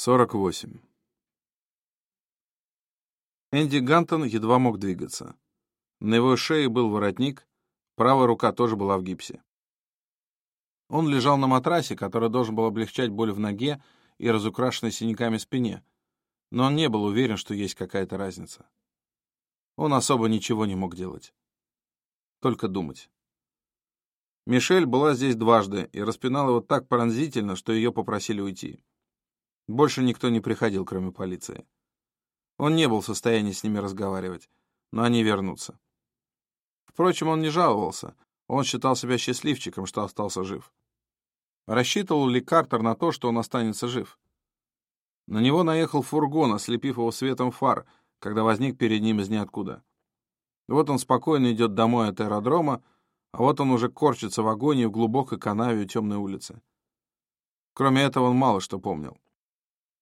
48. Энди Гантон едва мог двигаться. На его шее был воротник, правая рука тоже была в гипсе. Он лежал на матрасе, который должен был облегчать боль в ноге и разукрашенной синяками спине, но он не был уверен, что есть какая-то разница. Он особо ничего не мог делать. Только думать. Мишель была здесь дважды и распинала его так пронзительно, что ее попросили уйти. Больше никто не приходил, кроме полиции. Он не был в состоянии с ними разговаривать, но они вернутся. Впрочем, он не жаловался. Он считал себя счастливчиком, что остался жив. Рассчитывал ли Картер на то, что он останется жив? На него наехал фургон, ослепив его светом фар, когда возник перед ним из ниоткуда. Вот он спокойно идет домой от аэродрома, а вот он уже корчится в агонии в глубокой канаве у темной улицы. Кроме этого, он мало что помнил.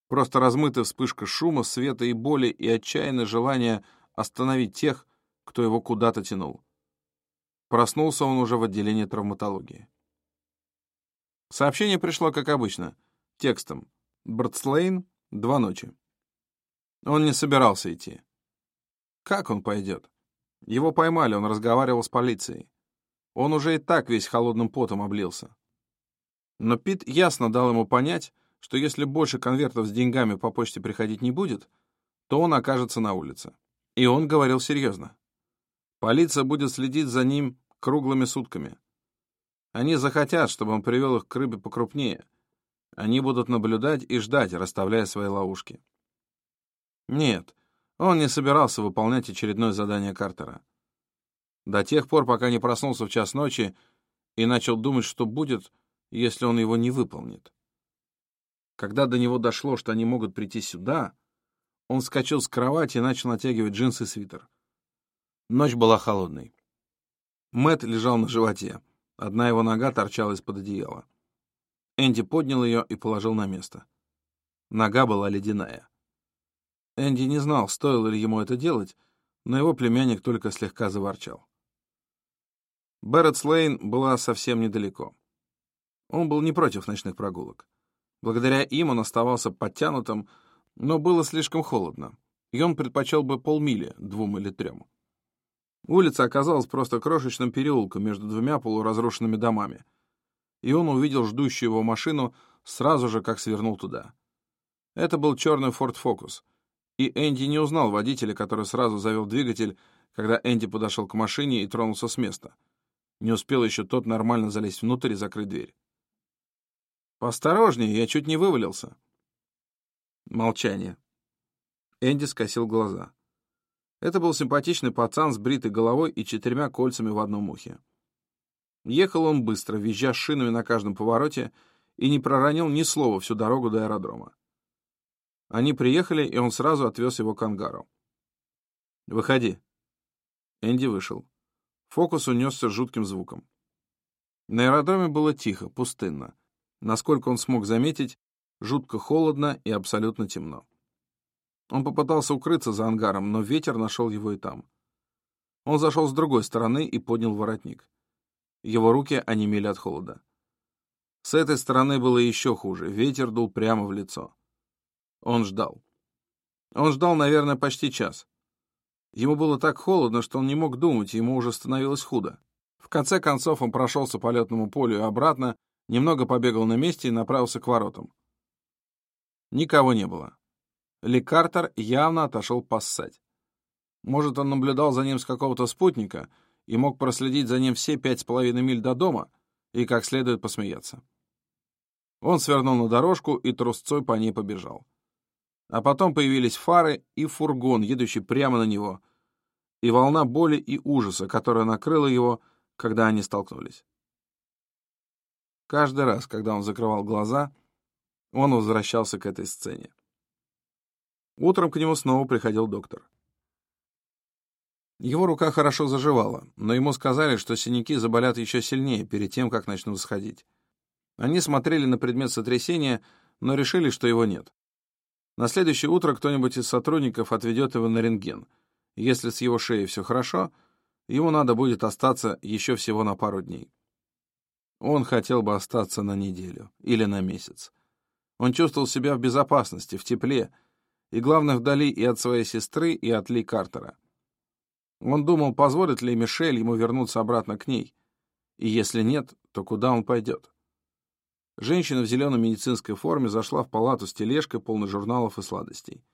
Просто размытая вспышка шума, света и боли и отчаянное желание остановить тех, кто его куда-то тянул. Проснулся он уже в отделении травматологии. Сообщение пришло, как обычно, текстом. Братслейн, два ночи. Он не собирался идти. Как он пойдет? Его поймали, он разговаривал с полицией. Он уже и так весь холодным потом облился. Но Пит ясно дал ему понять, что если больше конвертов с деньгами по почте приходить не будет, то он окажется на улице. И он говорил серьезно. Полиция будет следить за ним круглыми сутками. Они захотят, чтобы он привел их к рыбе покрупнее. Они будут наблюдать и ждать, расставляя свои ловушки. Нет, он не собирался выполнять очередное задание Картера. До тех пор, пока не проснулся в час ночи и начал думать, что будет, если он его не выполнит. Когда до него дошло, что они могут прийти сюда, он вскочил с кровати и начал натягивать джинсы и свитер. Ночь была холодной. Мэт лежал на животе. Одна его нога торчала из-под одеяла. Энди поднял ее и положил на место. Нога была ледяная. Энди не знал, стоило ли ему это делать, но его племянник только слегка заворчал. Берретс Лейн была совсем недалеко. Он был не против ночных прогулок. Благодаря им он оставался подтянутым, но было слишком холодно, и он предпочел бы полмили двум или трем. Улица оказалась просто крошечным переулком между двумя полуразрушенными домами, и он увидел ждущую его машину сразу же, как свернул туда. Это был черный Ford Focus, и Энди не узнал водителя, который сразу завел двигатель, когда Энди подошел к машине и тронулся с места. Не успел еще тот нормально залезть внутрь и закрыть дверь. «Поосторожнее, я чуть не вывалился». Молчание. Энди скосил глаза. Это был симпатичный пацан с бритой головой и четырьмя кольцами в одном ухе. Ехал он быстро, визжа шинами на каждом повороте, и не проронил ни слова всю дорогу до аэродрома. Они приехали, и он сразу отвез его к ангару. «Выходи». Энди вышел. Фокус унесся жутким звуком. На аэродроме было тихо, пустынно. Насколько он смог заметить, жутко холодно и абсолютно темно. Он попытался укрыться за ангаром, но ветер нашел его и там. Он зашел с другой стороны и поднял воротник. Его руки онемели от холода. С этой стороны было еще хуже, ветер дул прямо в лицо. Он ждал. Он ждал, наверное, почти час. Ему было так холодно, что он не мог думать, ему уже становилось худо. В конце концов он прошелся по летному полю и обратно, немного побегал на месте и направился к воротам. Никого не было. Ли Картер явно отошел поссать. Может, он наблюдал за ним с какого-то спутника и мог проследить за ним все пять с половиной миль до дома и как следует посмеяться. Он свернул на дорожку и трусцой по ней побежал. А потом появились фары и фургон, едущий прямо на него, и волна боли и ужаса, которая накрыла его, когда они столкнулись. Каждый раз, когда он закрывал глаза, он возвращался к этой сцене. Утром к нему снова приходил доктор. Его рука хорошо заживала, но ему сказали, что синяки заболят еще сильнее перед тем, как начнут сходить. Они смотрели на предмет сотрясения, но решили, что его нет. На следующее утро кто-нибудь из сотрудников отведет его на рентген. Если с его шеей все хорошо, ему надо будет остаться еще всего на пару дней. Он хотел бы остаться на неделю или на месяц. Он чувствовал себя в безопасности, в тепле, и, главное, вдали и от своей сестры, и от Ли Картера. Он думал, позволит ли Мишель ему вернуться обратно к ней, и если нет, то куда он пойдет. Женщина в зеленой медицинской форме зашла в палату с тележкой, полной журналов и сладостей.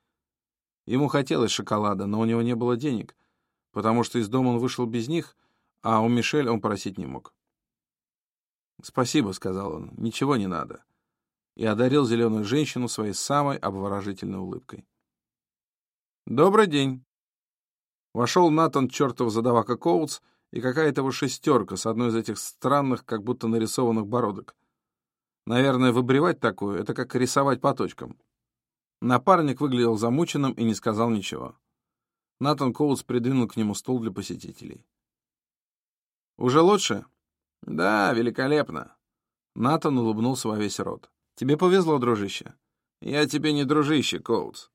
Ему хотелось шоколада, но у него не было денег, потому что из дома он вышел без них, а у Мишель он просить не мог. «Спасибо», — сказал он, — «ничего не надо», и одарил зеленую женщину своей самой обворожительной улыбкой. «Добрый день!» Вошел Натан чертов задавака Коутс и какая-то его шестерка с одной из этих странных, как будто нарисованных бородок. Наверное, выбривать такую — это как рисовать по точкам. Напарник выглядел замученным и не сказал ничего. Натан Коутс придвинул к нему стул для посетителей. «Уже лучше?» «Да, великолепно». Натан улыбнулся во весь рот. «Тебе повезло, дружище». «Я тебе не дружище, Коутс».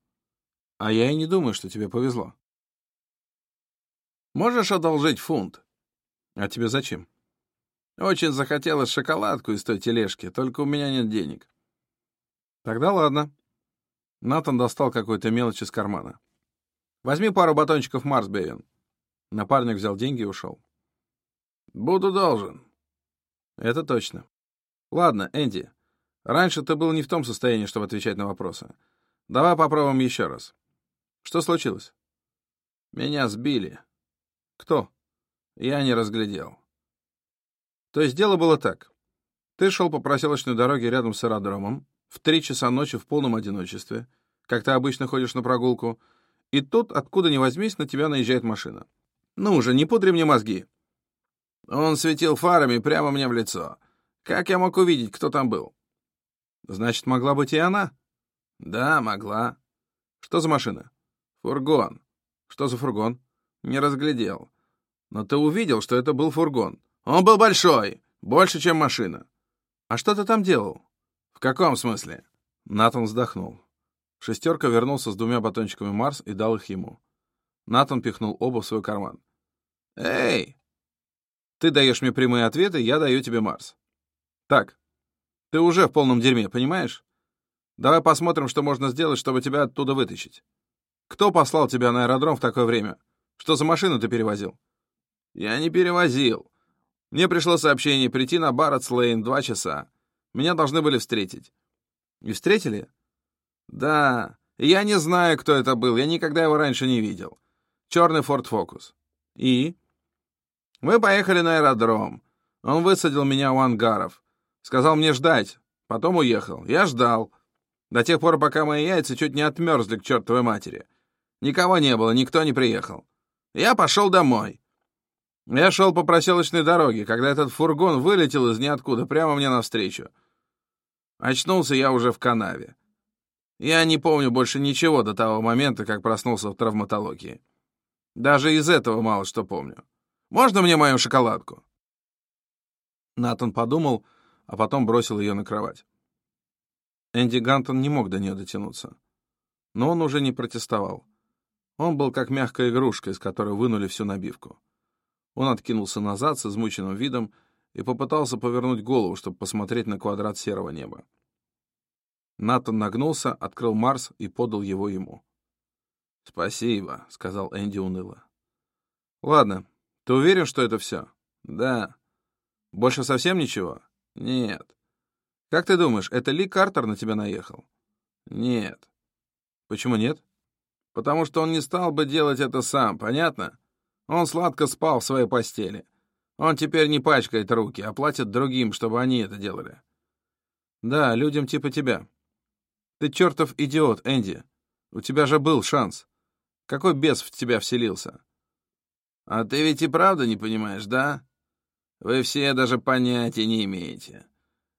«А я и не думаю, что тебе повезло». «Можешь одолжить фунт?» «А тебе зачем?» Очень захотелось шоколадку из той тележки, только у меня нет денег. Тогда ладно. Натан достал какую-то мелочь из кармана. Возьми пару батончиков Марс, Бевин. Напарник взял деньги и ушел. Буду должен. Это точно. Ладно, Энди. Раньше ты был не в том состоянии, чтобы отвечать на вопросы. Давай попробуем еще раз. Что случилось? Меня сбили. Кто? Я не разглядел. То есть дело было так. Ты шел по проселочной дороге рядом с аэродромом, в три часа ночи в полном одиночестве, как ты обычно ходишь на прогулку, и тут, откуда ни возьмись, на тебя наезжает машина. Ну уже, не пудри мне мозги. Он светил фарами прямо мне в лицо. Как я мог увидеть, кто там был? Значит, могла быть и она? Да, могла. Что за машина? Фургон. Что за фургон? Не разглядел. Но ты увидел, что это был фургон. Он был большой, больше, чем машина. А что ты там делал? В каком смысле? Натан вздохнул. Шестерка вернулся с двумя батончиками Марс и дал их ему. Натан пихнул оба в свой карман. «Эй! Ты даешь мне прямые ответы, я даю тебе Марс. Так, ты уже в полном дерьме, понимаешь? Давай посмотрим, что можно сделать, чтобы тебя оттуда вытащить. Кто послал тебя на аэродром в такое время? Что за машину ты перевозил?» «Я не перевозил. Мне пришло сообщение прийти на Барретс-Лейн два часа. Меня должны были встретить. И встретили? Да. Я не знаю, кто это был. Я никогда его раньше не видел. Черный Форд Фокус. И? Мы поехали на аэродром. Он высадил меня у ангаров. Сказал мне ждать. Потом уехал. Я ждал. До тех пор, пока мои яйца чуть не отмерзли к чертовой матери. Никого не было, никто не приехал. Я пошел домой. Я шел по проселочной дороге, когда этот фургон вылетел из ниоткуда прямо мне навстречу. Очнулся я уже в канаве. Я не помню больше ничего до того момента, как проснулся в травматологии. Даже из этого мало что помню. Можно мне мою шоколадку?» Натан подумал, а потом бросил ее на кровать. Энди Гантон не мог до нее дотянуться. Но он уже не протестовал. Он был как мягкая игрушка, из которой вынули всю набивку. Он откинулся назад с измученным видом и попытался повернуть голову, чтобы посмотреть на квадрат серого неба. Натан нагнулся, открыл Марс и подал его ему. «Спасибо», — сказал Энди уныло. «Ладно, ты уверен, что это все?» «Да». «Больше совсем ничего?» «Нет». «Как ты думаешь, это Ли Картер на тебя наехал?» «Нет». «Почему нет?» «Потому что он не стал бы делать это сам, понятно?» Он сладко спал в своей постели. Он теперь не пачкает руки, а платит другим, чтобы они это делали. Да, людям типа тебя. Ты чертов идиот, Энди. У тебя же был шанс. Какой бес в тебя вселился? А ты ведь и правда не понимаешь, да? Вы все даже понятия не имеете.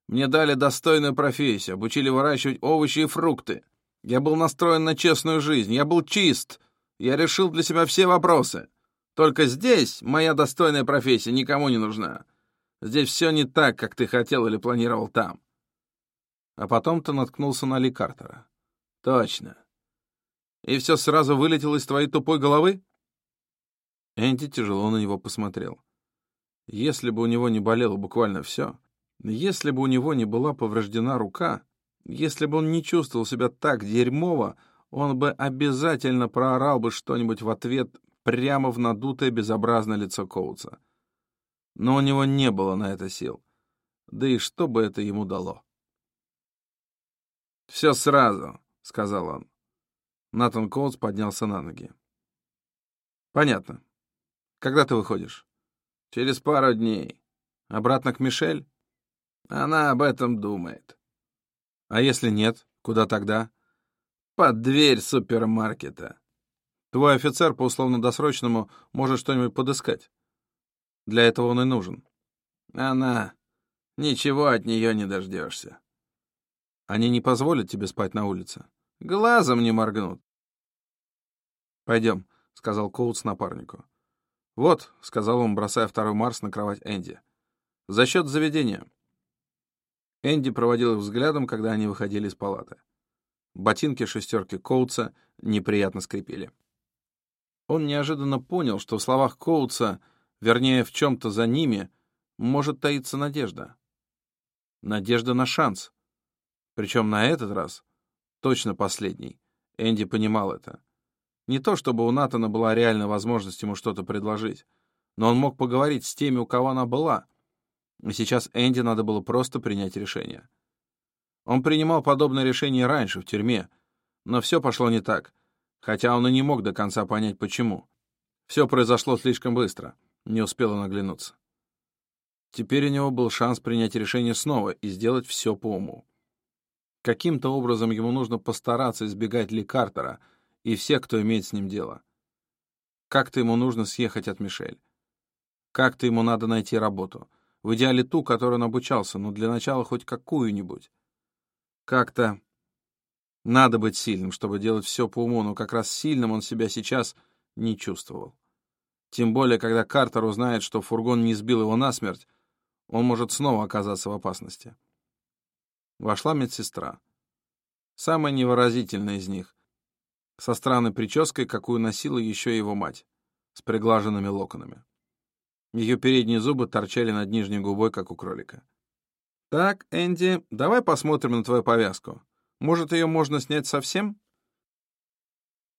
Мне дали достойную профессию, обучили выращивать овощи и фрукты. Я был настроен на честную жизнь, я был чист. Я решил для себя все вопросы. Только здесь моя достойная профессия никому не нужна. Здесь все не так, как ты хотел или планировал там. А потом ты наткнулся на Ли Картера. Точно. И все сразу вылетело из твоей тупой головы? Энди тяжело на него посмотрел. Если бы у него не болело буквально все, если бы у него не была повреждена рука, Если бы он не чувствовал себя так дерьмово, он бы обязательно проорал бы что-нибудь в ответ прямо в надутое безобразное лицо Коутса. Но у него не было на это сил. Да и что бы это ему дало? «Все сразу», — сказал он. Натан Коутс поднялся на ноги. «Понятно. Когда ты выходишь?» «Через пару дней. Обратно к Мишель?» «Она об этом думает». «А если нет, куда тогда?» «Под дверь супермаркета». «Твой офицер по условно-досрочному может что-нибудь подыскать. Для этого он и нужен». «Она... Ничего от нее не дождешься». «Они не позволят тебе спать на улице?» «Глазом не моргнут». «Пойдем», — сказал Коутс напарнику. «Вот», — сказал он, бросая второй Марс на кровать Энди. «За счет заведения». Энди проводил их взглядом, когда они выходили из палаты. Ботинки шестерки Коутса неприятно скрипели. Он неожиданно понял, что в словах Коутса, вернее, в чем-то за ними, может таиться надежда. Надежда на шанс. Причем на этот раз точно последний. Энди понимал это. Не то чтобы у Натана была реальная возможность ему что-то предложить, но он мог поговорить с теми, у кого она была. И сейчас Энди надо было просто принять решение. Он принимал подобное решение раньше, в тюрьме, но все пошло не так, хотя он и не мог до конца понять, почему. Все произошло слишком быстро, не успел он оглянуться. Теперь у него был шанс принять решение снова и сделать все по уму. Каким-то образом ему нужно постараться избегать Ли Картера — и все, кто имеет с ним дело. Как-то ему нужно съехать от Мишель. Как-то ему надо найти работу. В идеале ту, которую он обучался, но для начала хоть какую-нибудь. Как-то надо быть сильным, чтобы делать все по уму, но как раз сильным он себя сейчас не чувствовал. Тем более, когда Картер узнает, что фургон не сбил его насмерть, он может снова оказаться в опасности. Вошла медсестра. Самая невыразительная из них, со странной прической, какую носила еще его мать, с приглаженными локонами. Ее передние зубы торчали над нижней губой, как у кролика. «Так, Энди, давай посмотрим на твою повязку. Может, ее можно снять совсем?»